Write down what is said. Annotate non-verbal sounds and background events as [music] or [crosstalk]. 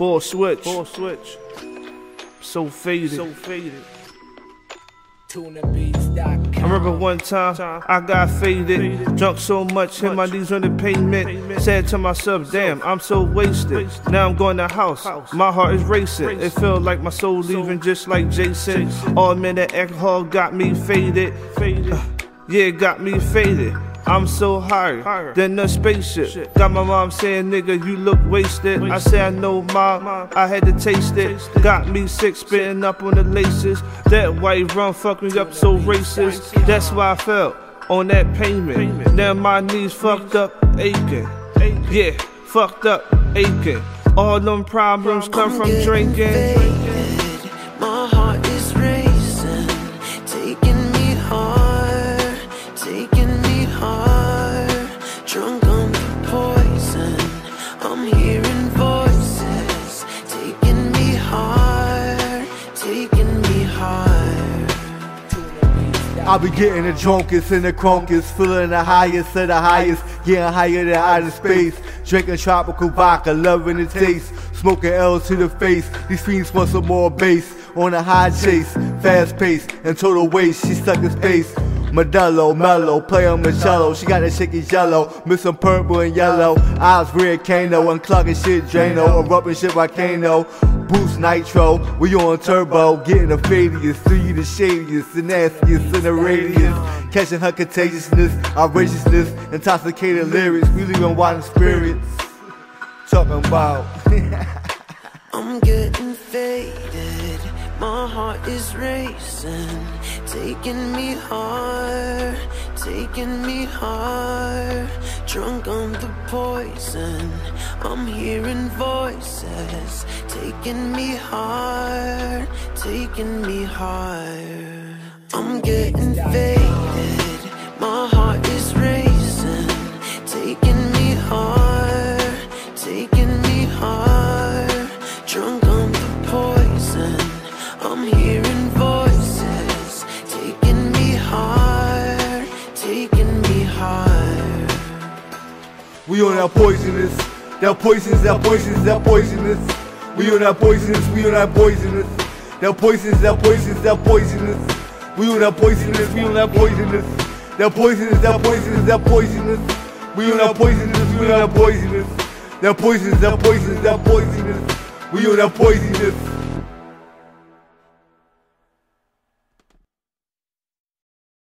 Ball switch. Ball switch. So faded. So faded. I remember one time I got faded, drunk so much, hit my knees on the pavement. Said to myself, damn, I'm so wasted. Now I'm going to house, my heart is racing. It felt like my soul leaving just like Jason. All minute alcohol got me faded. Uh, yeah, got me faded. I'm so higher than a spaceship. Got my mom saying, nigga, you look wasted. I say, I know, mom, I had to taste it. Got me sick, spitting up on the laces. That white rum fucked me up so racist. That's why I fell on that payment. Now my knees fucked up, aching. Yeah, fucked up, aching. All them problems come from drinking. I be getting the drunkest and the crunkest, feeling the highest of the highest, getting higher than outer space. Drinking tropical vodka, loving the taste, smoking L's to the face. These fiends want some more bass on a high chase, fast pace and total waste. She stuck in space. Modelo, mellow, play on my cello. She got that shaky yellow, missing purple and yellow. Eyes red cano, unclogging shit Drano, erupting shit volcano. Boost nitro, we on turbo, getting the fadiest, three the shadiest, the nastiest in the radius. Catching her contagiousness, outrageousness, intoxicated lyrics, we leaving wild spirits. Talking about. [laughs] I'm getting my heart is racing, taking me hard, taking me hard. Drunk on the poison, I'm hearing voices, taking me hard, taking me hard. I'm getting faded, my heart We on that poisonous, that poisonous, that poisonous, that poisonous. We on that poisonous, we on that poisonous. That poisonous, that poisonous, that poisonous. We on that poisonous, we on that poisonous. That poisonous, that poisonous, that poisonous. We on that poisonous, we on that poisonous. That poisonous, that poisonous, that poisonous. We on that poisonous.